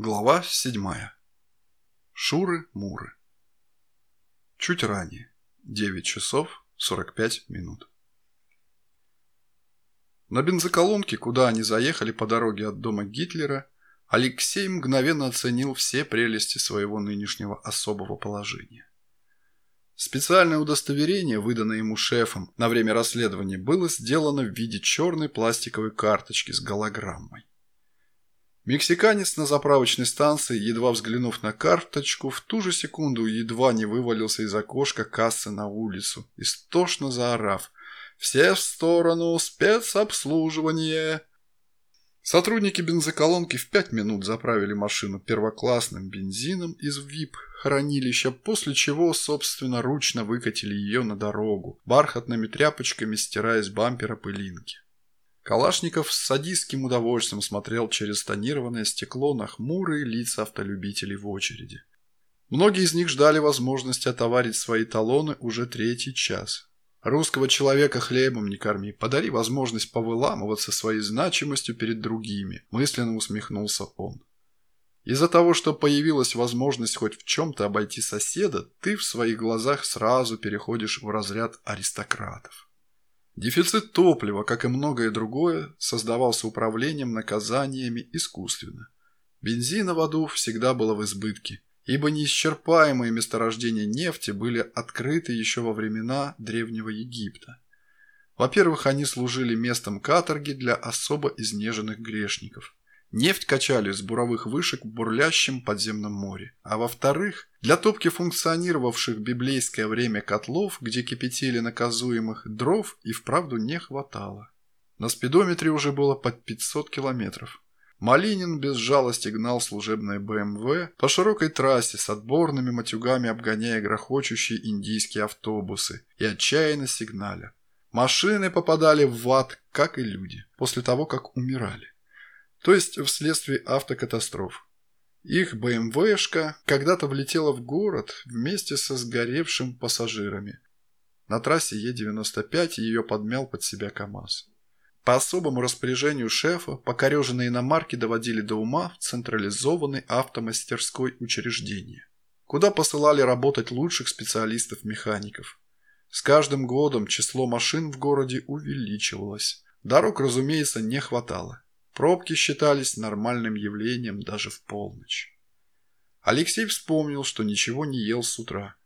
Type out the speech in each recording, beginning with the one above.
Глава седьмая. Шуры-муры. Чуть ранее. 9 часов 45 минут. На бензоколонке, куда они заехали по дороге от дома Гитлера, Алексей мгновенно оценил все прелести своего нынешнего особого положения. Специальное удостоверение, выданное ему шефом на время расследования, было сделано в виде черной пластиковой карточки с голограммой. Мексиканец на заправочной станции, едва взглянув на карточку, в ту же секунду едва не вывалился из окошка кассы на улицу, истошно заорав «Все в сторону! Спецобслуживание!» Сотрудники бензоколонки в пять минут заправили машину первоклассным бензином из ВИП-хранилища, после чего собственноручно выкатили ее на дорогу, бархатными тряпочками стирая с бампера пылинки. Калашников с садистским удовольствием смотрел через тонированное стекло на хмурые лица автолюбителей в очереди. Многие из них ждали возможности отоварить свои талоны уже третий час. Русского человека хлебом не корми, подари возможность повыламываться своей значимостью перед другими, мысленно усмехнулся он. Из-за того, что появилась возможность хоть в чем-то обойти соседа, ты в своих глазах сразу переходишь в разряд аристократов. Дефицит топлива, как и многое другое, создавался управлением наказаниями искусственно. Бензина в аду всегда было в избытке, ибо неисчерпаемые месторождения нефти были открыты еще во времена Древнего Египта. Во-первых, они служили местом каторги для особо изнеженных грешников – Нефть качали с буровых вышек в бурлящем подземном море. А во-вторых, для топки функционировавших в библейское время котлов, где кипятили наказуемых, дров и вправду не хватало. На спидометре уже было под 500 километров. Малинин без жалости гнал служебное БМВ по широкой трассе с отборными матюгами, обгоняя грохочущие индийские автобусы и отчаянно сигналя. Машины попадали в ад, как и люди, после того, как умирали то есть вследствие автокатастроф. Их БМВшка когда-то влетела в город вместе со сгоревшим пассажирами. На трассе Е-95 ее подмял под себя КАМАЗ. По особому распоряжению шефа покореженные иномарки доводили до ума в централизованной автомастерской учреждение, куда посылали работать лучших специалистов-механиков. С каждым годом число машин в городе увеличивалось. Дорог, разумеется, не хватало. Пробки считались нормальным явлением даже в полночь. Алексей вспомнил, что ничего не ел с утра.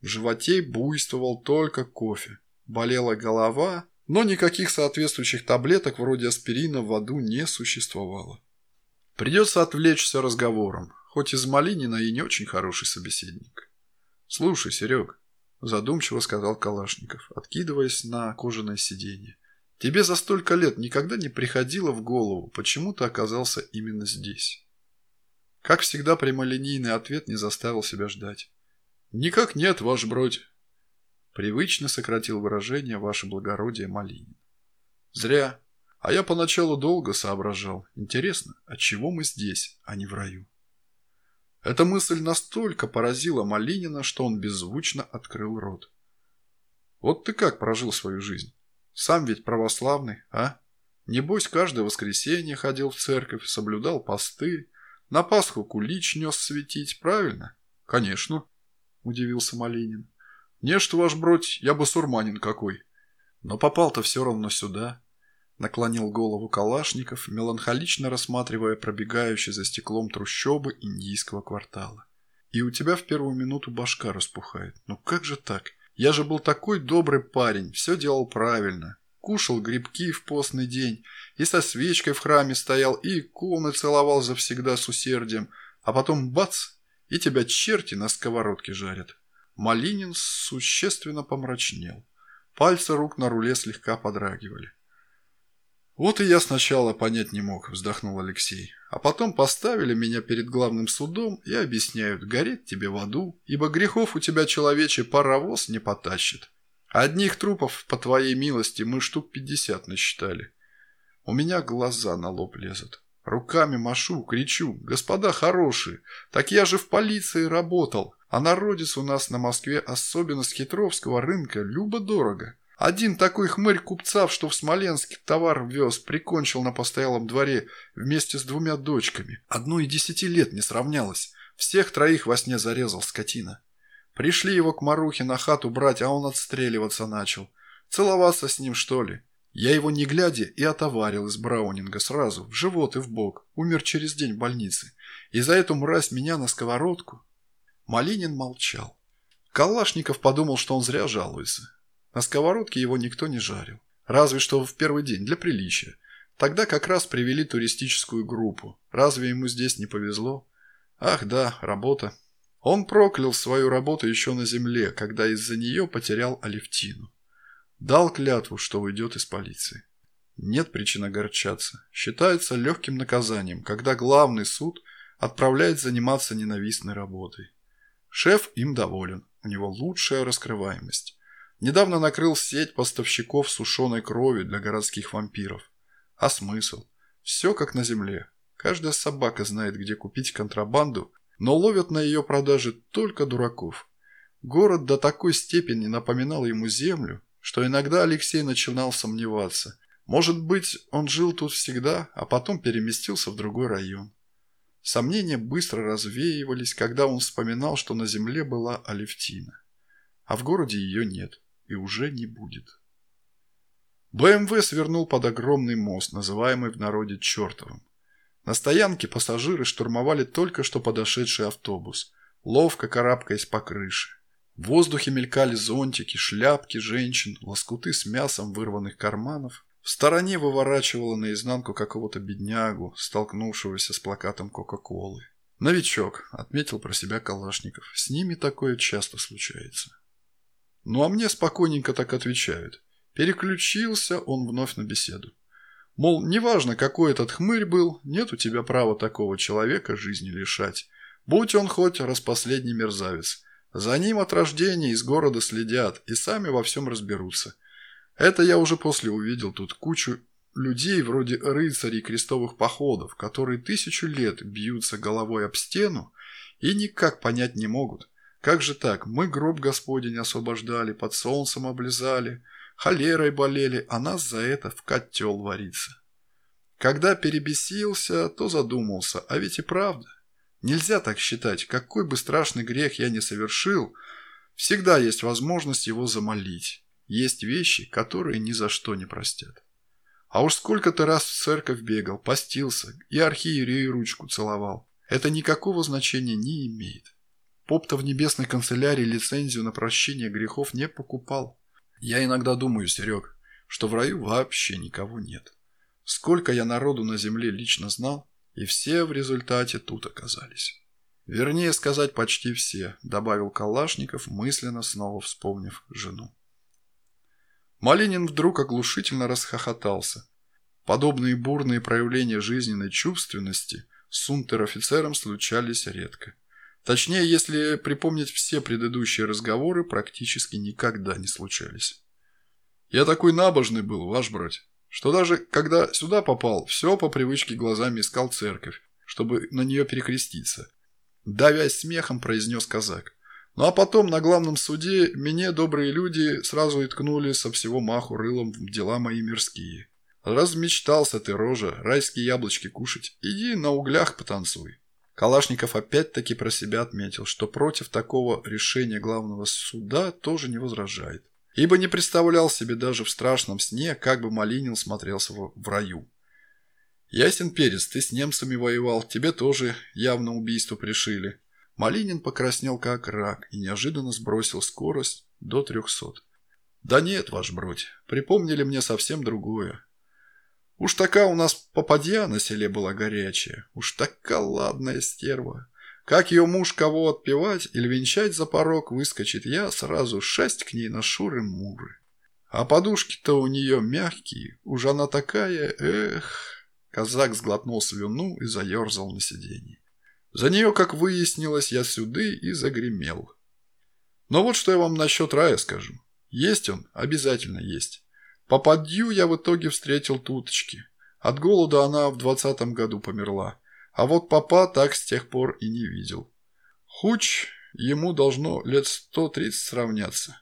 В животе буйствовал только кофе. Болела голова, но никаких соответствующих таблеток вроде аспирина в аду не существовало. Придется отвлечься разговором, хоть из Малинина и не очень хороший собеседник. «Слушай, Серег», – задумчиво сказал Калашников, откидываясь на кожаное сиденье. Тебе за столько лет никогда не приходило в голову, почему ты оказался именно здесь?» Как всегда, прямолинейный ответ не заставил себя ждать. «Никак нет, ваш бродь!» Привычно сократил выражение «Ваше благородие Малинин». «Зря. А я поначалу долго соображал. Интересно, от чего мы здесь, а не в раю?» Эта мысль настолько поразила Малинина, что он беззвучно открыл рот. «Вот ты как прожил свою жизнь?» Сам ведь православный, а? Небось, каждое воскресенье ходил в церковь, соблюдал посты, на Пасху кулич нес светить, правильно? Конечно, удивился Малинин. Не что, ваш бродь, я бы сурманин какой. Но попал-то все равно сюда. Наклонил голову Калашников, меланхолично рассматривая пробегающие за стеклом трущобы индийского квартала. И у тебя в первую минуту башка распухает. Ну как же так? Я же был такой добрый парень, все делал правильно. Кушал грибки в постный день, и со свечкой в храме стоял, и иконы целовал завсегда с усердием, а потом бац, и тебя черти на сковородке жарят. Малинин существенно помрачнел. Пальцы рук на руле слегка подрагивали. «Вот и я сначала понять не мог», – вздохнул Алексей. «А потом поставили меня перед главным судом и объясняют, гореть тебе в аду, ибо грехов у тебя человечий паровоз не потащит. Одних трупов, по твоей милости, мы штук пятьдесят насчитали. У меня глаза на лоб лезут. Руками машу, кричу, господа хорошие, так я же в полиции работал, а народец у нас на Москве, особенно с хитровского рынка, любо-дорого. Один такой хмырь купца, что в Смоленске товар вез, прикончил на постоялом дворе вместе с двумя дочками. Одну и десяти лет не сравнялось. Всех троих во сне зарезал скотина. Пришли его к Марухе на хату брать, а он отстреливаться начал. Целоваться с ним, что ли? Я его не глядя и отоварил из Браунинга сразу, в живот и в бок. Умер через день в больнице. И за эту мразь меня на сковородку. Малинин молчал. Калашников подумал, что он зря жалуется. На сковородке его никто не жарил. Разве что в первый день, для приличия. Тогда как раз привели туристическую группу. Разве ему здесь не повезло? Ах да, работа. Он проклял свою работу еще на земле, когда из-за нее потерял Алевтину. Дал клятву, что уйдет из полиции. Нет причин огорчаться. Считается легким наказанием, когда главный суд отправляет заниматься ненавистной работой. Шеф им доволен, у него лучшая раскрываемость. Недавно накрыл сеть поставщиков сушеной крови для городских вампиров. А смысл? Все как на земле. Каждая собака знает, где купить контрабанду, но ловят на ее продаже только дураков. Город до такой степени напоминал ему землю, что иногда Алексей начинал сомневаться. Может быть, он жил тут всегда, а потом переместился в другой район. Сомнения быстро развеивались, когда он вспоминал, что на земле была Алевтина. А в городе ее нет и уже не будет. БМВ свернул под огромный мост, называемый в народе Чертовым. На стоянке пассажиры штурмовали только что подошедший автобус, ловко карабкаясь по крыше. В воздухе мелькали зонтики, шляпки женщин, лоскуты с мясом вырванных карманов. В стороне выворачивало наизнанку какого-то беднягу, столкнувшегося с плакатом Кока-Колы. «Новичок», — отметил про себя Калашников. «С ними такое часто случается». Ну а мне спокойненько так отвечают. Переключился он вновь на беседу. Мол, неважно, какой этот хмырь был, нет у тебя права такого человека жизни лишать. Будь он хоть распоследний мерзавец. За ним от рождения из города следят и сами во всем разберутся. Это я уже после увидел тут кучу людей вроде рыцарей крестовых походов, которые тысячу лет бьются головой об стену и никак понять не могут, как же так? Мы гроб Господень освобождали, под солнцем облизали, холерой болели, а нас за это в котел варится. Когда перебесился, то задумался, а ведь и правда. Нельзя так считать, какой бы страшный грех я не совершил, всегда есть возможность его замолить. Есть вещи, которые ни за что не простят. А уж сколько ты раз в церковь бегал, постился и архиерею ручку целовал. Это никакого значения не имеет. Поп-то в небесной канцелярии лицензию на прощение грехов не покупал. Я иногда думаю, Серег, что в раю вообще никого нет. Сколько я народу на земле лично знал, и все в результате тут оказались. Вернее сказать, почти все, добавил Калашников, мысленно снова вспомнив жену. Малинин вдруг оглушительно расхохотался. Подобные бурные проявления жизненной чувственности с унтер-офицером случались редко. Точнее, если припомнить все предыдущие разговоры, практически никогда не случались. Я такой набожный был, ваш брать, что даже когда сюда попал, все по привычке глазами искал церковь, чтобы на нее перекреститься. Давясь смехом, произнес казак. Ну а потом на главном суде мне добрые люди сразу и ткнули со всего маху рылом в дела мои мирские. Размечтался ты, рожа, райские яблочки кушать. Иди на углях потанцуй. Калашников опять-таки про себя отметил, что против такого решения главного суда тоже не возражает. Ибо не представлял себе даже в страшном сне, как бы Малинин смотрелся в, раю. «Ясен перец, ты с немцами воевал, тебе тоже явно убийство пришили». Малинин покраснел как рак и неожиданно сбросил скорость до трехсот. «Да нет, ваш бродь, припомнили мне совсем другое. Уж такая у нас попадья на селе была горячая. Уж такая ладная стерва. Как ее муж кого отпевать или венчать за порог выскочит, я сразу шесть к ней на шуры-муры. А подушки-то у нее мягкие, уж она такая, эх... Казак сглотнул слюну и заерзал на сиденье. За нее, как выяснилось, я сюды и загремел. Но вот что я вам насчет рая скажу. Есть он, обязательно есть. Попадью я в итоге встретил туточки. От голода она в двадцатом году померла. А вот папа так с тех пор и не видел. Хуч ему должно лет сто тридцать сравняться.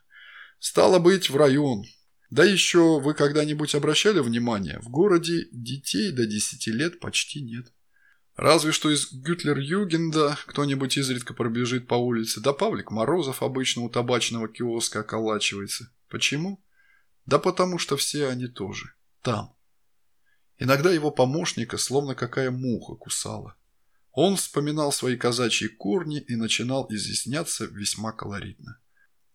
Стало быть, в район. Да еще вы когда-нибудь обращали внимание, в городе детей до 10 лет почти нет. Разве что из Гютлер-Югенда кто-нибудь изредка пробежит по улице, да Павлик Морозов обычно у табачного киоска околачивается. Почему? Да потому что все они тоже. Там. Иногда его помощника словно какая муха кусала. Он вспоминал свои казачьи корни и начинал изъясняться весьма колоритно.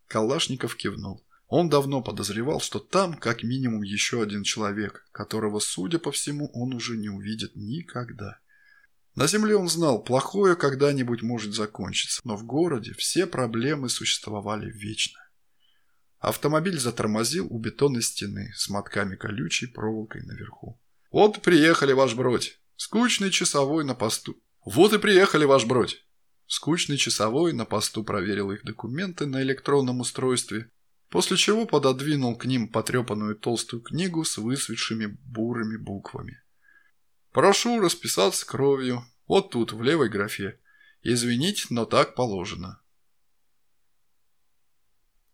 Калашников кивнул. Он давно подозревал, что там как минимум еще один человек, которого, судя по всему, он уже не увидит никогда. На земле он знал, плохое когда-нибудь может закончиться, но в городе все проблемы существовали вечно. Автомобиль затормозил у бетонной стены с мотками колючей проволокой наверху. «Вот приехали, ваш бродь. Скучный часовой на посту». «Вот и приехали, ваш бродь». Скучный часовой на посту проверил их документы на электронном устройстве, после чего пододвинул к ним потрепанную толстую книгу с высветшими бурыми буквами. Прошу расписаться кровью. Вот тут, в левой графе. Извините, но так положено.